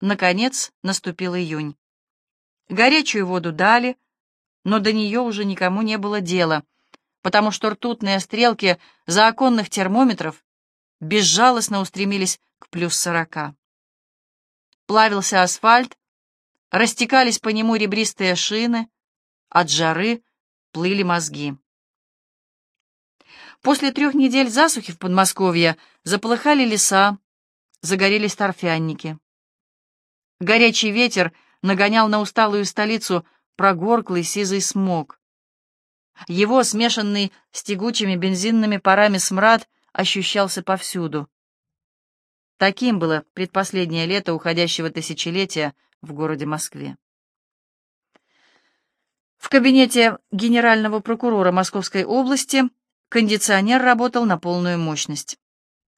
Наконец наступил июнь. Горячую воду дали, но до нее уже никому не было дела, потому что ртутные стрелки заоконных термометров безжалостно устремились к плюс сорока. Плавился асфальт, растекались по нему ребристые шины, от жары плыли мозги. После трех недель засухи в Подмосковье заполыхали леса, загорелись торфянники. Горячий ветер нагонял на усталую столицу прогорклый сизый смог. Его, смешанный с тягучими бензинными парами смрад, ощущался повсюду. Таким было предпоследнее лето уходящего тысячелетия в городе Москве. В кабинете генерального прокурора Московской области кондиционер работал на полную мощность.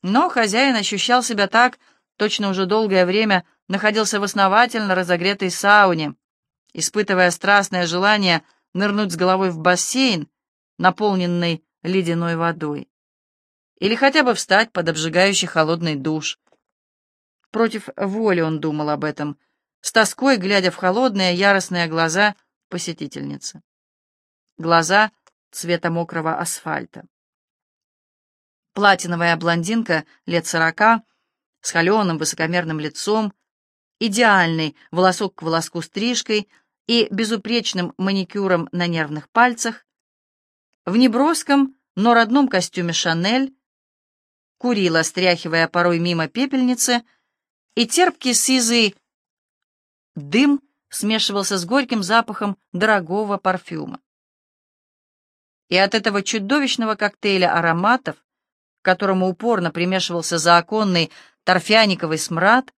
Но хозяин ощущал себя так, точно уже долгое время находился в основательно разогретой сауне, испытывая страстное желание нырнуть с головой в бассейн, наполненный ледяной водой, или хотя бы встать под обжигающий холодный душ. Против воли он думал об этом, с тоской глядя в холодные яростные глаза посетительницы. Глаза цвета мокрого асфальта. Платиновая блондинка лет сорока, с холеным высокомерным лицом, идеальной волосок к волоску стрижкой и безупречным маникюром на нервных пальцах, в неброском, но родном костюме «Шанель», курила, стряхивая порой мимо пепельницы, и терпкий сизый дым смешивался с горьким запахом дорогого парфюма. И от этого чудовищного коктейля ароматов, к которому упорно примешивался заоконный торфяниковый смрад,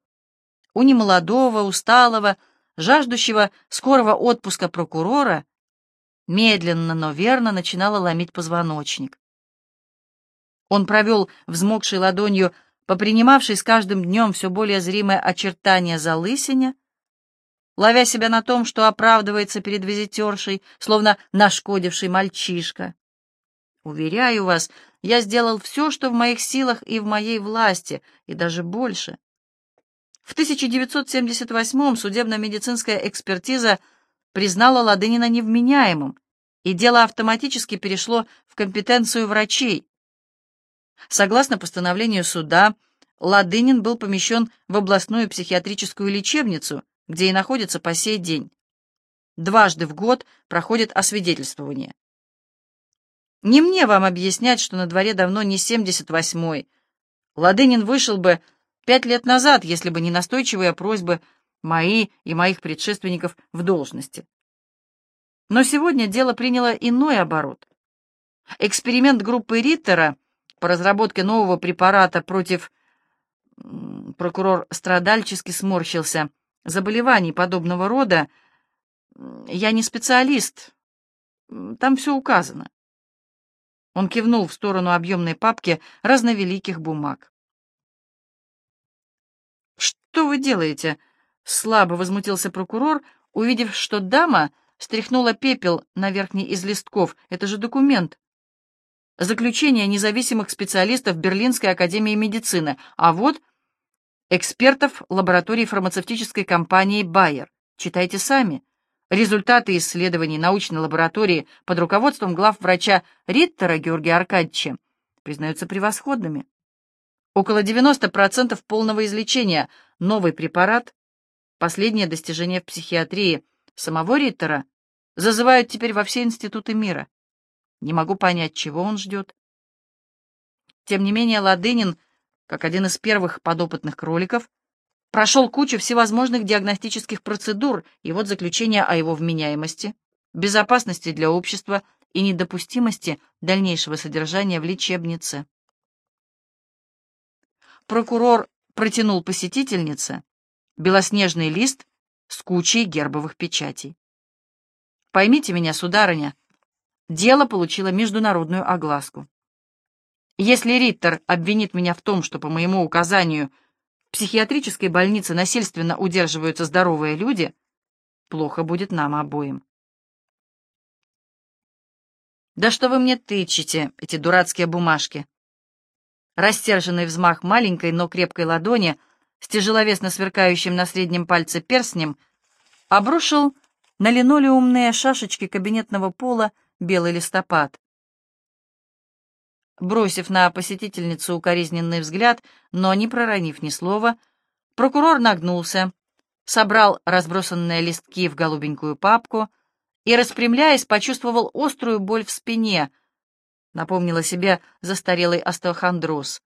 у немолодого, усталого, жаждущего скорого отпуска прокурора медленно, но верно начинало ломить позвоночник. Он провел взмокшей ладонью по принимавшей с каждым днем все более зримое очертание залысиня, ловя себя на том, что оправдывается перед визитершей, словно нашкодивший мальчишка. Уверяю вас, я сделал все, что в моих силах и в моей власти, и даже больше. В 1978-м судебно-медицинская экспертиза признала Ладынина невменяемым, и дело автоматически перешло в компетенцию врачей. Согласно постановлению суда, Ладынин был помещен в областную психиатрическую лечебницу, где и находится по сей день. Дважды в год проходит освидетельствование. Не мне вам объяснять, что на дворе давно не 78-й. Ладынин вышел бы пять лет назад, если бы не настойчивые просьбы мои и моих предшественников в должности. Но сегодня дело приняло иной оборот. Эксперимент группы Риттера по разработке нового препарата против... Прокурор страдальчески сморщился. Заболеваний подобного рода я не специалист. Там все указано. Он кивнул в сторону объемной папки разновеликих бумаг. «Что вы делаете?» — слабо возмутился прокурор, увидев, что дама стряхнула пепел на верхний из листков. «Это же документ. Заключение независимых специалистов Берлинской академии медицины. А вот экспертов лаборатории фармацевтической компании «Байер». Читайте сами. Результаты исследований научной лаборатории под руководством главврача Риттера Георгия Аркадьевича признаются превосходными. Около 90% полного излечения. Новый препарат, последнее достижение в психиатрии самого Риттера, зазывают теперь во все институты мира. Не могу понять, чего он ждет. Тем не менее, Ладынин, как один из первых подопытных кроликов, прошел кучу всевозможных диагностических процедур, и вот заключение о его вменяемости, безопасности для общества и недопустимости дальнейшего содержания в лечебнице. Прокурор протянул посетительнице белоснежный лист с кучей гербовых печатей. «Поймите меня, сударыня, дело получило международную огласку. Если Риттер обвинит меня в том, что по моему указанию психиатрической больнице насильственно удерживаются здоровые люди, плохо будет нам обоим. «Да что вы мне тычете, эти дурацкие бумажки?» Растерженный взмах маленькой, но крепкой ладони с тяжеловесно сверкающим на среднем пальце перстнем, обрушил на линолеумные шашечки кабинетного пола белый листопад. Бросив на посетительницу укоризненный взгляд, но не проронив ни слова, прокурор нагнулся, собрал разбросанные листки в голубенькую папку и, распрямляясь, почувствовал острую боль в спине. Напомнила себе застарелый остеохондроз.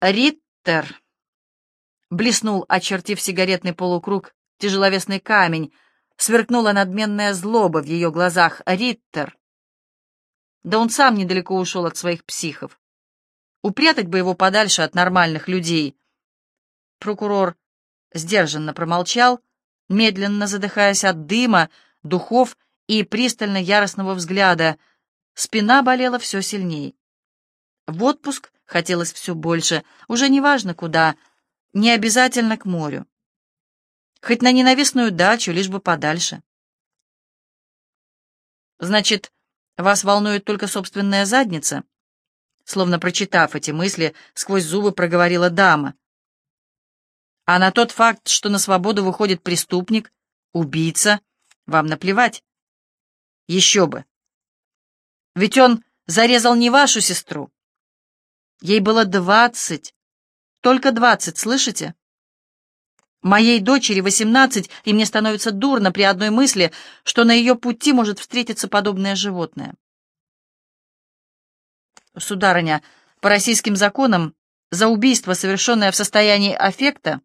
«Риттер!» — блеснул, очертив сигаретный полукруг, тяжеловесный камень. Сверкнула надменная злоба в ее глазах. «Риттер!» Да он сам недалеко ушел от своих психов. Упрятать бы его подальше от нормальных людей. Прокурор сдержанно промолчал, медленно задыхаясь от дыма, духов и пристально яростного взгляда. Спина болела все сильней. В отпуск хотелось все больше, уже неважно куда, не обязательно к морю. Хоть на ненавистную дачу, лишь бы подальше. Значит, вас волнует только собственная задница? Словно прочитав эти мысли, сквозь зубы проговорила дама. А на тот факт, что на свободу выходит преступник, убийца, вам наплевать. Еще бы. Ведь он зарезал не вашу сестру. Ей было двадцать. Только двадцать, слышите? Моей дочери восемнадцать, и мне становится дурно при одной мысли, что на ее пути может встретиться подобное животное. Сударыня, по российским законам, за убийство, совершенное в состоянии аффекта,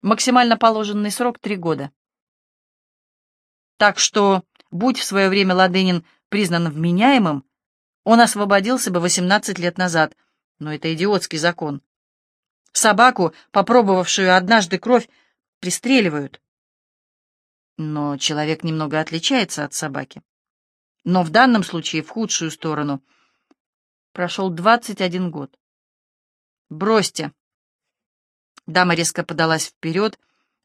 максимально положенный срок три года. Так что, будь в свое время Ладынин признан вменяемым, он освободился бы 18 лет назад, но это идиотский закон. Собаку, попробовавшую однажды кровь, пристреливают. Но человек немного отличается от собаки. Но в данном случае в худшую сторону. Прошел 21 год. «Бросьте!» Дама резко подалась вперед,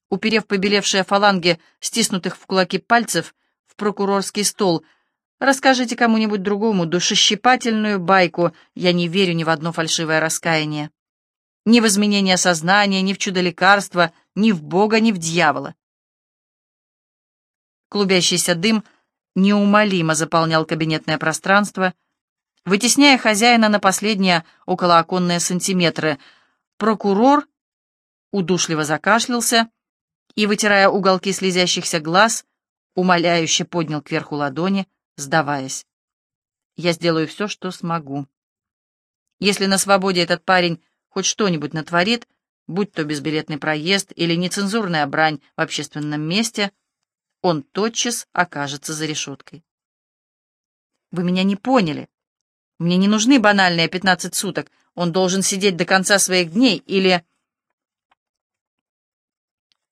уперев побелевшие фаланги, стиснутых в кулаки пальцев, в прокурорский стол. «Расскажите кому-нибудь другому душещипательную байку. Я не верю ни в одно фальшивое раскаяние. Ни в изменение сознания, ни в чудо лекарства, ни в Бога, ни в дьявола. Клубящийся дым неумолимо заполнял кабинетное пространство, вытесняя хозяина на последние околооконные сантиметры. Прокурор удушливо закашлялся и, вытирая уголки слезящихся глаз, умоляюще поднял кверху ладони, сдаваясь. «Я сделаю все, что смогу. Если на свободе этот парень хоть что-нибудь натворит, будь то безбилетный проезд или нецензурная брань в общественном месте, он тотчас окажется за решеткой. Вы меня не поняли. Мне не нужны банальные пятнадцать суток. Он должен сидеть до конца своих дней или...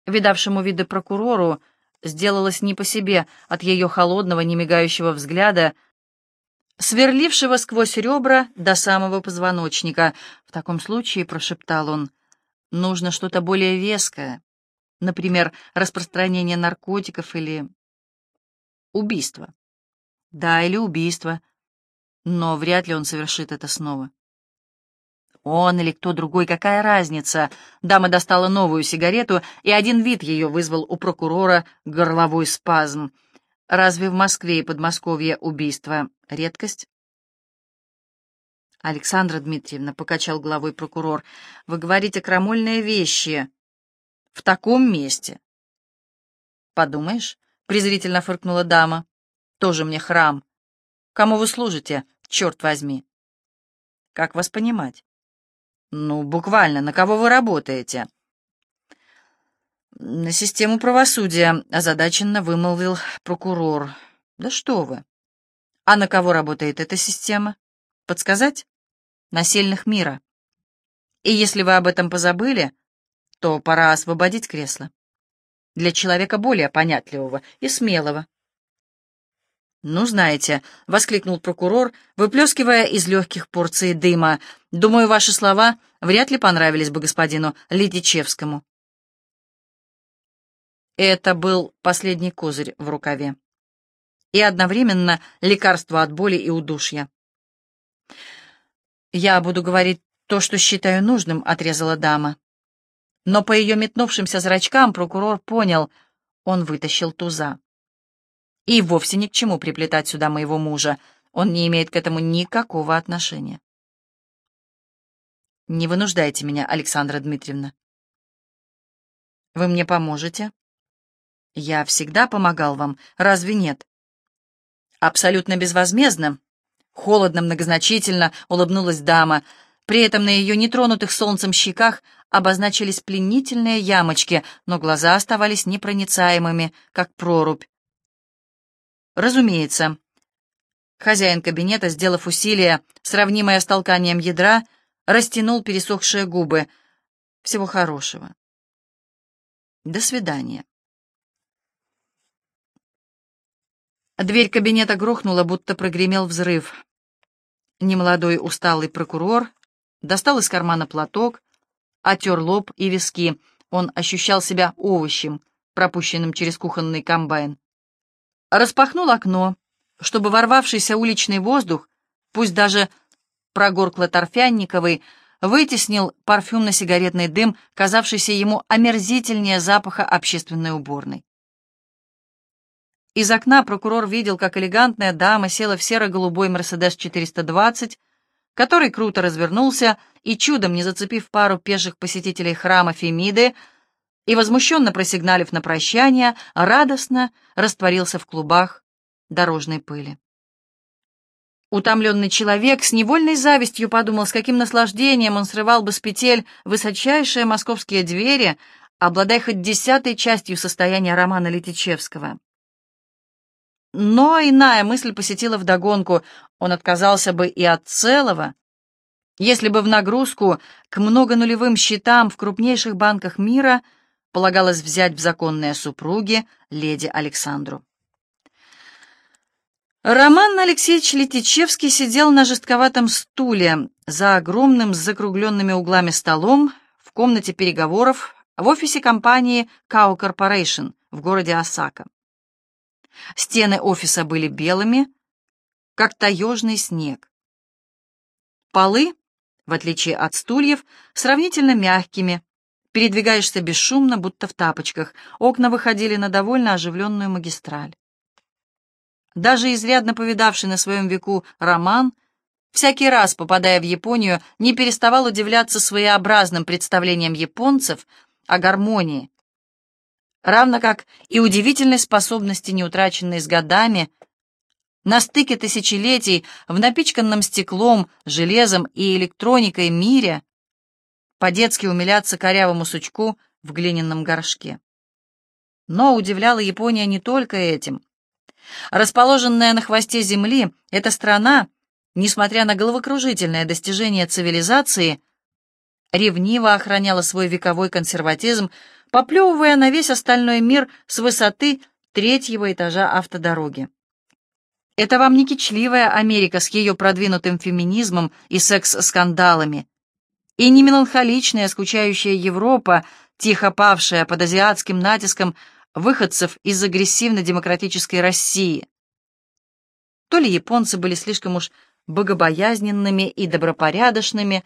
Видавшему виды прокурору сделалось не по себе от ее холодного, немигающего взгляда, сверлившего сквозь ребра до самого позвоночника. В таком случае, — прошептал он, — нужно что-то более веское, например, распространение наркотиков или убийство. Да, или убийство, но вряд ли он совершит это снова. Он или кто другой, какая разница? Дама достала новую сигарету, и один вид ее вызвал у прокурора горловой спазм — Разве в Москве и Подмосковье убийство — редкость? Александра Дмитриевна, — покачал головой прокурор, — вы говорите крамольные вещи. В таком месте. Подумаешь, — презрительно фыркнула дама, — тоже мне храм. Кому вы служите, черт возьми? Как вас понимать? Ну, буквально, на кого вы работаете? «На систему правосудия», — озадаченно вымолвил прокурор. «Да что вы! А на кого работает эта система? Подсказать? На сильных мира. И если вы об этом позабыли, то пора освободить кресло. Для человека более понятливого и смелого». «Ну, знаете», — воскликнул прокурор, выплескивая из легких порции дыма, «думаю, ваши слова вряд ли понравились бы господину Лидичевскому». Это был последний козырь в рукаве. И одновременно лекарство от боли и удушья. Я буду говорить «То, что считаю нужным», — отрезала дама. Но по ее метнувшимся зрачкам прокурор понял, он вытащил туза. И вовсе ни к чему приплетать сюда моего мужа, он не имеет к этому никакого отношения. Не вынуждайте меня, Александра Дмитриевна. Вы мне поможете? Я всегда помогал вам, разве нет? Абсолютно безвозмездно. Холодно, многозначительно улыбнулась дама. При этом на ее нетронутых солнцем щеках обозначились пленительные ямочки, но глаза оставались непроницаемыми, как прорубь. Разумеется. Хозяин кабинета, сделав усилие, сравнимое с толканием ядра, растянул пересохшие губы. Всего хорошего. До свидания. Дверь кабинета грохнула, будто прогремел взрыв. Немолодой усталый прокурор достал из кармана платок, отер лоб и виски. Он ощущал себя овощем, пропущенным через кухонный комбайн. Распахнул окно, чтобы ворвавшийся уличный воздух, пусть даже прогоркло-торфянниковый, вытеснил парфюмно-сигаретный дым, казавшийся ему омерзительнее запаха общественной уборной. Из окна прокурор видел, как элегантная дама села в серо-голубой «Мерседес 420», который круто развернулся и, чудом не зацепив пару пеших посетителей храма Фемиды, и, возмущенно просигналив на прощание, радостно растворился в клубах дорожной пыли. Утомленный человек с невольной завистью подумал, с каким наслаждением он срывал бы с петель высочайшие московские двери, обладая хоть десятой частью состояния романа Летичевского. Но иная мысль посетила вдогонку. Он отказался бы и от целого, если бы в нагрузку к многонулевым счетам в крупнейших банках мира полагалось взять в законные супруги леди Александру. Роман Алексеевич Летичевский сидел на жестковатом стуле за огромным с закругленными углами столом в комнате переговоров в офисе компании Cow Corporation в городе Осака. Стены офиса были белыми, как таежный снег. Полы, в отличие от стульев, сравнительно мягкими. Передвигаешься бесшумно, будто в тапочках. Окна выходили на довольно оживленную магистраль. Даже изрядно повидавший на своем веку Роман, всякий раз, попадая в Японию, не переставал удивляться своеобразным представлениям японцев о гармонии, равно как и удивительной способности, не утраченной с годами, на стыке тысячелетий в напичканном стеклом, железом и электроникой мире по-детски умиляться корявому сучку в глиняном горшке. Но удивляла Япония не только этим. Расположенная на хвосте Земли, эта страна, несмотря на головокружительное достижение цивилизации, ревниво охраняла свой вековой консерватизм поплевывая на весь остальной мир с высоты третьего этажа автодороги. Это вам не кичливая Америка с ее продвинутым феминизмом и секс-скандалами, и не меланхоличная, скучающая Европа, тихо павшая под азиатским натиском выходцев из агрессивно-демократической России. То ли японцы были слишком уж богобоязненными и добропорядочными,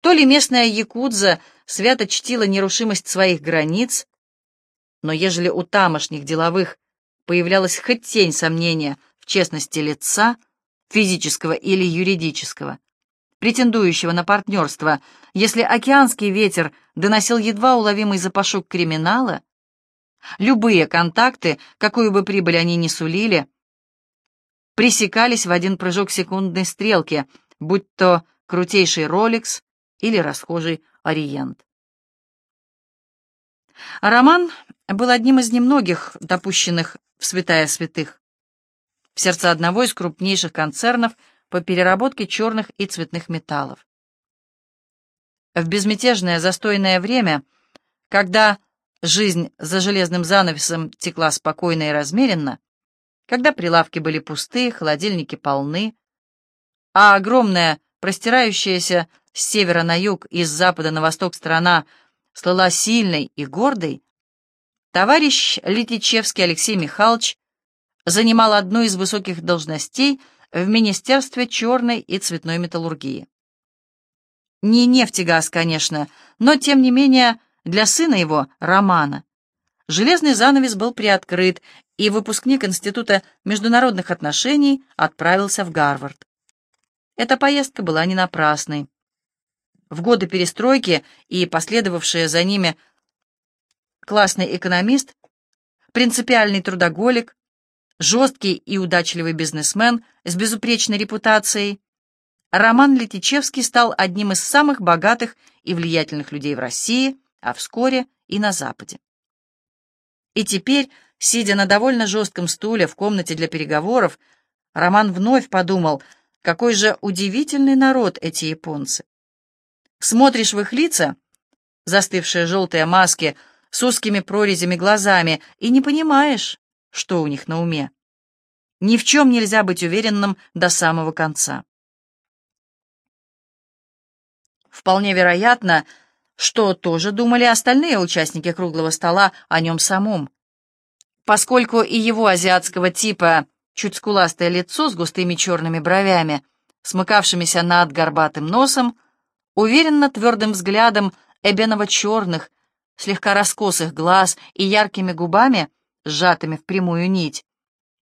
то ли местная якудза свято чтила нерушимость своих границ, но ежели у тамошних деловых появлялась хоть тень сомнения в честности лица, физического или юридического, претендующего на партнерство, если океанский ветер доносил едва уловимый запашок криминала, любые контакты, какую бы прибыль они ни сулили, пресекались в один прыжок секундной стрелки, будь то крутейший Rolex или расхожий Ориент. Роман был одним из немногих допущенных в святая святых, в сердце одного из крупнейших концернов по переработке черных и цветных металлов. В безмятежное застойное время, когда жизнь за железным занавесом текла спокойно и размеренно, когда прилавки были пусты, холодильники полны, а огромная, простирающаяся с севера на юг и с запада на восток страна слыла сильной и гордой, товарищ Летичевский Алексей Михайлович занимал одну из высоких должностей в Министерстве черной и цветной металлургии. Не нефтегаз, конечно, но, тем не менее, для сына его, Романа, железный занавес был приоткрыт, и выпускник Института международных отношений отправился в Гарвард. Эта поездка была не напрасной. В годы перестройки и последовавшие за ними классный экономист, принципиальный трудоголик, жесткий и удачливый бизнесмен с безупречной репутацией, Роман Летичевский стал одним из самых богатых и влиятельных людей в России, а вскоре и на Западе. И теперь, сидя на довольно жестком стуле в комнате для переговоров, Роман вновь подумал, какой же удивительный народ эти японцы. Смотришь в их лица, застывшие желтые маски с узкими прорезями глазами, и не понимаешь, что у них на уме. Ни в чем нельзя быть уверенным до самого конца. Вполне вероятно, что тоже думали остальные участники круглого стола о нем самом. Поскольку и его азиатского типа чуть скуластое лицо с густыми черными бровями, смыкавшимися над горбатым носом, уверенно твердым взглядом эбеново-черных, слегка раскосых глаз и яркими губами, сжатыми в прямую нить,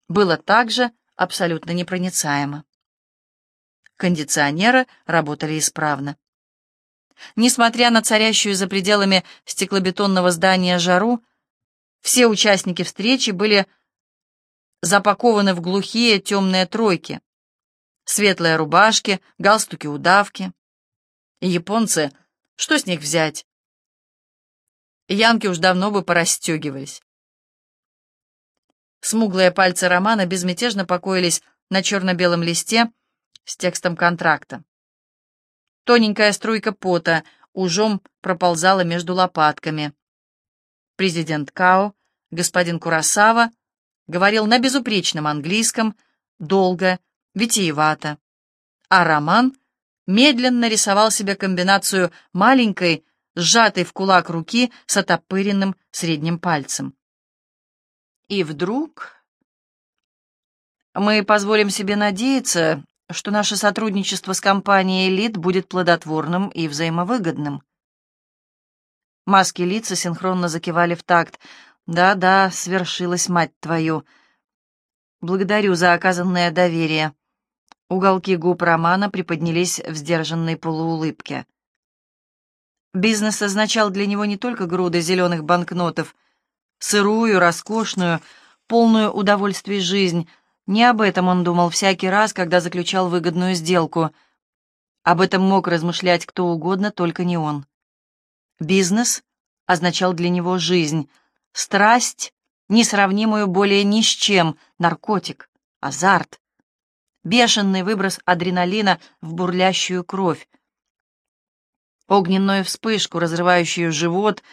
было также абсолютно непроницаемо. Кондиционеры работали исправно. Несмотря на царящую за пределами стеклобетонного здания жару, все участники встречи были запакованы в глухие темные тройки. Светлые рубашки, галстуки-удавки. Японцы, что с них взять? Янки уж давно бы порастегивались. Смуглые пальцы Романа безмятежно покоились на черно-белом листе с текстом контракта. Тоненькая струйка пота ужом проползала между лопатками. Президент Као, господин Курасава, говорил на безупречном английском, долго, витиевато. А Роман медленно рисовал себе комбинацию маленькой, сжатой в кулак руки с отопыренным средним пальцем. И вдруг... Мы позволим себе надеяться, что наше сотрудничество с компанией «Элит» будет плодотворным и взаимовыгодным. Маски лица синхронно закивали в такт. «Да-да, свершилась, мать твою!» «Благодарю за оказанное доверие». Уголки губ Романа приподнялись в сдержанной полуулыбке. Бизнес означал для него не только груды зеленых банкнотов, сырую, роскошную, полную удовольствий жизнь — не об этом он думал всякий раз, когда заключал выгодную сделку. Об этом мог размышлять кто угодно, только не он. Бизнес означал для него жизнь, страсть, несравнимую более ни с чем, наркотик, азарт, бешеный выброс адреналина в бурлящую кровь, огненную вспышку, разрывающую живот,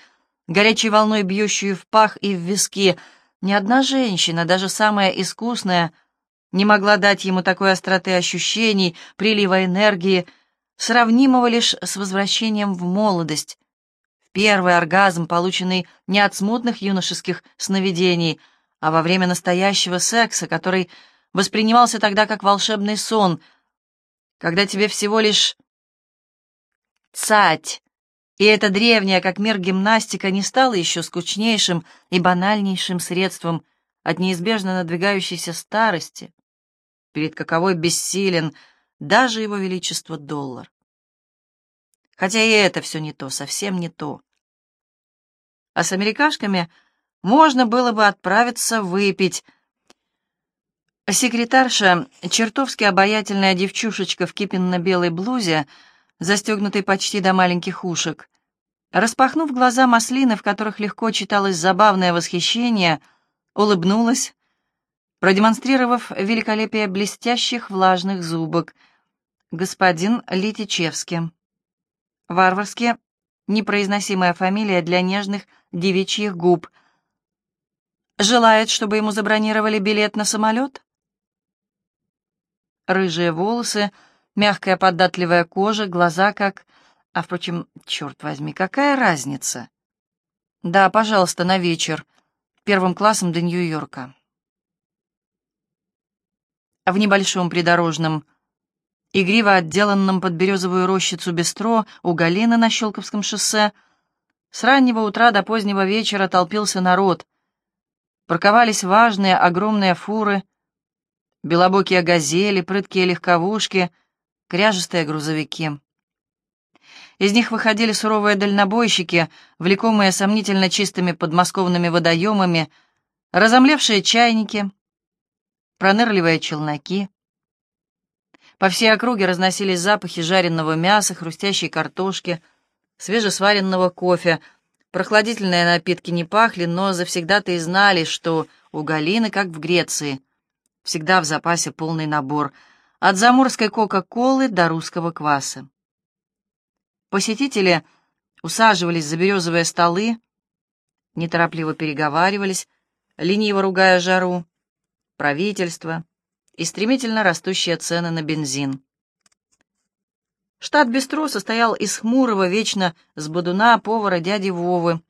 горячей волной бьющую в пах и в виски. Ни одна женщина, даже самая искусная, не могла дать ему такой остроты ощущений, прилива энергии, сравнимого лишь с возвращением в молодость, в первый оргазм, полученный не от смутных юношеских сновидений, а во время настоящего секса, который воспринимался тогда как волшебный сон, когда тебе всего лишь цать, и эта древняя, как мир гимнастика, не стала еще скучнейшим и банальнейшим средством от неизбежно надвигающейся старости, перед каковой бессилен даже его величество доллар. Хотя и это все не то, совсем не то. А с америкашками можно было бы отправиться выпить. Секретарша, чертовски обаятельная девчушечка в кипенно-белой блузе, застегнутой почти до маленьких ушек, распахнув глаза маслины, в которых легко читалось забавное восхищение, улыбнулась, продемонстрировав великолепие блестящих влажных зубок. Господин Литичевский. Варварски непроизносимая фамилия для нежных девичьих губ. Желает, чтобы ему забронировали билет на самолет? Рыжие волосы, мягкая податливая кожа, глаза как... А, впрочем, черт возьми, какая разница? Да, пожалуйста, на вечер. Первым классом до Нью-Йорка в небольшом придорожном игриво отделанном под березовую рощицу бистро у Галины на Щелковском шоссе, с раннего утра до позднего вечера толпился народ. Парковались важные огромные фуры, белобокие газели, прыткие легковушки, кряжестые грузовики. Из них выходили суровые дальнобойщики, влекомые сомнительно чистыми подмосковными водоемами, разомлевшие чайники, пронырливые челноки. По всей округе разносились запахи жареного мяса, хрустящей картошки, свежесваренного кофе. Прохладительные напитки не пахли, но завсегда-то и знали, что у Галины, как в Греции, всегда в запасе полный набор, от заморской кока-колы до русского кваса. Посетители усаживались за березовые столы, неторопливо переговаривались, лениво ругая жару, правительство и стремительно растущие цены на бензин. Штат Бестро состоял из хмурого, вечно с бодуна повара дяди Вовы,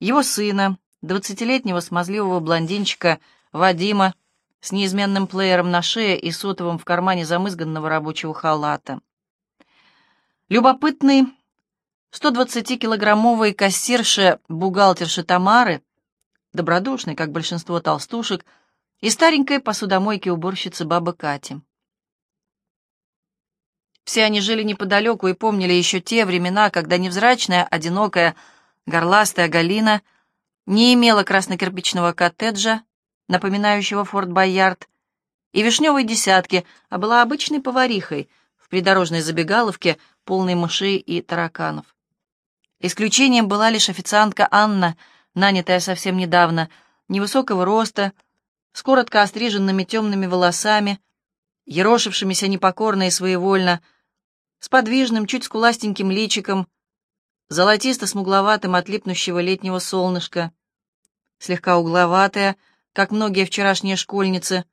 его сына, двадцатилетнего смазливого блондинчика Вадима с неизменным плеером на шее и сотовым в кармане замызганного рабочего халата. Любопытный 120-килограммовый кассирша бухгалтерши Тамары, добродушный, как большинство толстушек, и старенькой посудомойки уборщицы бабы Кати. Все они жили неподалеку и помнили еще те времена, когда невзрачная, одинокая, горластая Галина не имела краснокирпичного коттеджа, напоминающего Форт Боярд, и вишневой десятки, а была обычной поварихой — придорожной забегаловке, полной мышей и тараканов. Исключением была лишь официантка Анна, нанятая совсем недавно, невысокого роста, с коротко остриженными темными волосами, ерошившимися непокорно и своевольно, с подвижным, чуть скуластеньким личиком, золотисто-смугловатым от липнущего летнего солнышка, слегка угловатая, как многие вчерашние школьницы,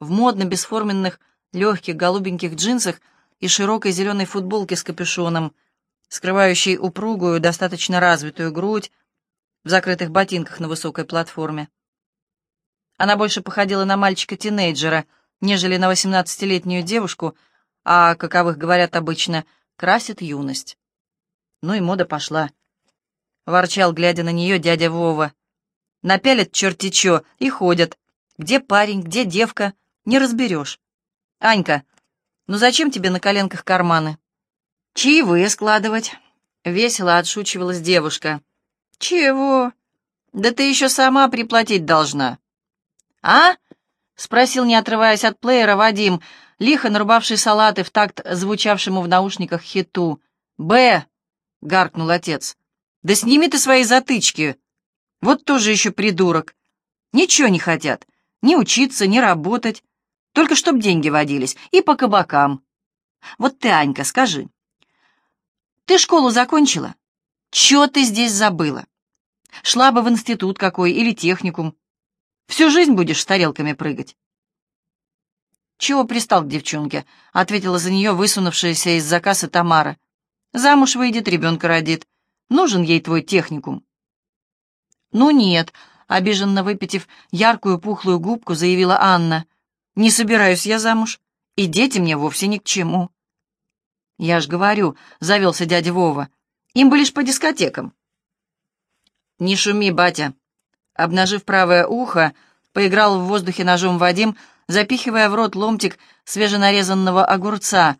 в модно-бесформенных, легких голубеньких джинсах — и широкой зеленой футболке с капюшоном, скрывающей упругую, достаточно развитую грудь, в закрытых ботинках на высокой платформе. Она больше походила на мальчика-тинейджера, нежели на восемнадцатилетнюю девушку, а, каковых говорят обычно, красит юность. Ну и мода пошла. Ворчал, глядя на нее, дядя Вова. Напялят черти чё и ходят. Где парень, где девка, не разберешь. Анька, ну зачем тебе на коленках карманы? Чаевые складывать. Весело отшучивалась девушка. Чего? Да ты еще сама приплатить должна. А? Спросил, не отрываясь от плеера, Вадим, лихо нарубавший салаты в такт звучавшему в наушниках хиту. «Б!» — гаркнул отец. «Да сними ты свои затычки! Вот тоже еще придурок! Ничего не хотят, ни учиться, ни работать. Только чтоб деньги водились. И по кабакам. Вот ты, Анька, скажи. Ты школу закончила? Чё ты здесь забыла? Шла бы в институт какой или техникум. Всю жизнь будешь с тарелками прыгать. «Чего пристал к девчонке?» — ответила за нее высунувшаяся из заказа Тамара. «Замуж выйдет, ребенка родит. Нужен ей твой техникум». «Ну нет», — обиженно выпитив яркую пухлую губку, заявила Анна. Не собираюсь я замуж, и дети мне вовсе ни к чему. Я ж говорю, завелся дядя Вова, им бы лишь по дискотекам. Не шуми, батя. Обнажив правое ухо, поиграл в воздухе ножом Вадим, запихивая в рот ломтик свеженарезанного огурца.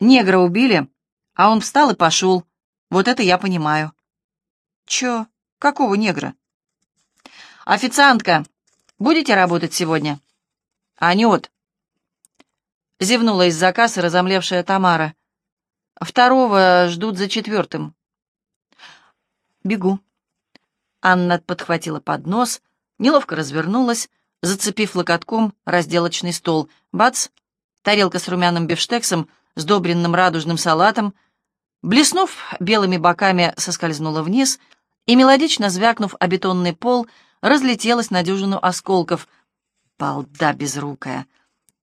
Негра убили, а он встал и пошел. Вот это я понимаю. Чё? Какого негра? Официантка, будете работать сегодня? «Анют!» — зевнула из заказа разомлевшая Тамара. «Второго ждут за четвертым». «Бегу». Анна подхватила поднос, неловко развернулась, зацепив локотком разделочный стол. Бац! Тарелка с румяным бифштексом, сдобренным радужным салатом, блеснув белыми боками, соскользнула вниз и, мелодично звякнув о бетонный пол, разлетелась на дюжину осколков — Балда безрукая.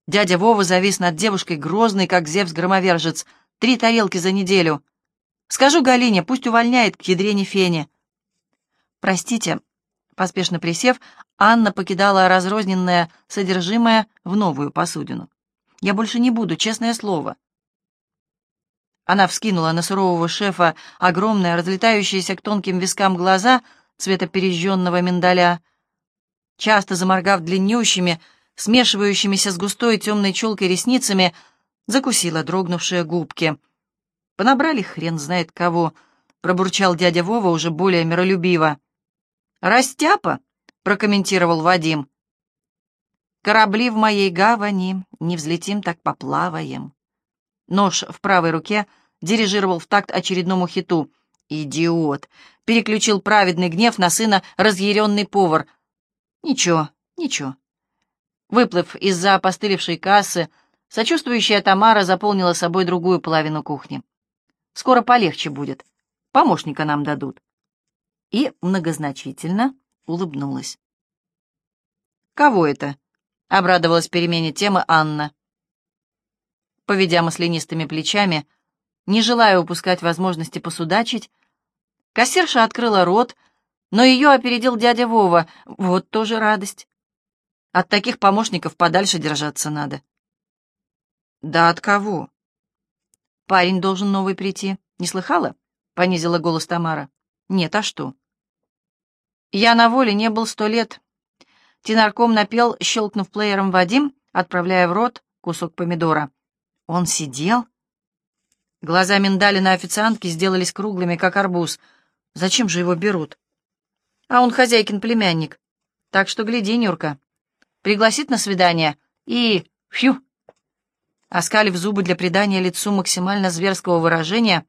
Дядя Вова завис над девушкой, грозный, как Зевс-громовержец. Три тарелки за неделю. Скажу Галине, пусть увольняет к ядрене фене. Простите, поспешно присев, Анна покидала разрозненное содержимое в новую посудину. Я больше не буду, честное слово». Она вскинула на сурового шефа огромные, разлетающиеся к тонким вискам глаза цвета пережженного миндаля, часто заморгав длиннющими, смешивающимися с густой темной челкой ресницами, закусила дрогнувшие губки. «Понабрали хрен знает кого», — пробурчал дядя Вова уже более миролюбиво. «Растяпа», — прокомментировал Вадим. «Корабли в моей гавани, не взлетим, так поплаваем». Нож в правой руке дирижировал в такт очередному хиту. «Идиот!» — переключил праведный гнев на сына разъяренный повар. «Ничего, ничего». Выплыв из-за опостылевшей кассы, сочувствующая Тамара заполнила собой другую половину кухни. «Скоро полегче будет. Помощника нам дадут». И многозначительно улыбнулась. «Кого это?» — обрадовалась перемене темы Анна. Поведя маслянистыми плечами, не желая упускать возможности посудачить, кассирша открыла рот, но ее опередил дядя Вова. Вот тоже радость. От таких помощников подальше держаться надо. Да от кого? Парень должен новый прийти. Не слыхала? Понизила голос Тамара. Нет, а что? Я на воле не был сто лет. Тенарком напел, щелкнув плеером Вадим, отправляя в рот кусок помидора. Он сидел? Глаза миндалина официантки сделались круглыми, как арбуз. Зачем же его берут? А он хозяйкин племянник. Так что гляди, Нюрка. Пригласит на свидание и... Фью! Оскалив зубы для придания лицу максимально зверского выражения,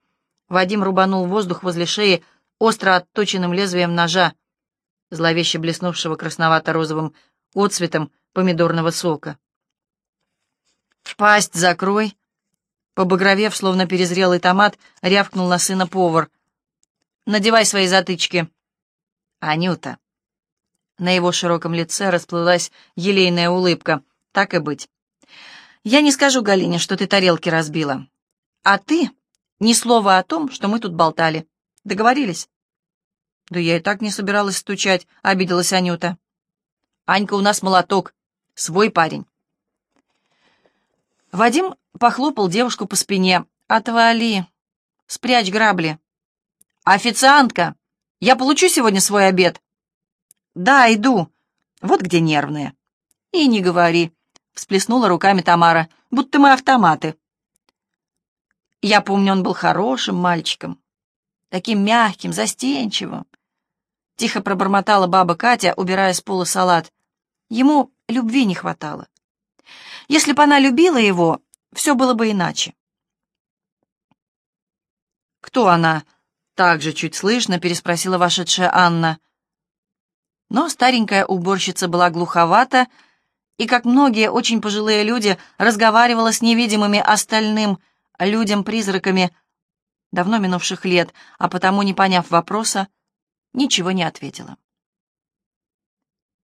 Вадим рубанул воздух возле шеи остро отточенным лезвием ножа, зловеще блеснувшего красновато-розовым отцветом помидорного сока. «Пасть закрой!» Побагровев, словно перезрелый томат, рявкнул на сына повар. «Надевай свои затычки!» «Анюта!» На его широком лице расплылась елейная улыбка. «Так и быть. Я не скажу Галине, что ты тарелки разбила. А ты ни слова о том, что мы тут болтали. Договорились?» «Да я и так не собиралась стучать», — обиделась Анюта. «Анька у нас молоток, свой парень. Вадим похлопал девушку по спине. «Отвали! Спрячь грабли!» «Официантка! Я получу сегодня свой обед?» «Да, иду. Вот где нервные». «И не говори», — всплеснула руками Тамара, «будто мы автоматы». Я помню, он был хорошим мальчиком, таким мягким, застенчивым. Тихо пробормотала баба Катя, убирая с пола салат. Ему любви не хватало. Если бы она любила его, все было бы иначе. «Кто она?» — также чуть слышно переспросила вошедшая Анна. Но старенькая уборщица была глуховата, и, как многие очень пожилые люди, разговаривала с невидимыми остальным людям-призраками давно минувших лет, а потому, не поняв вопроса, ничего не ответила.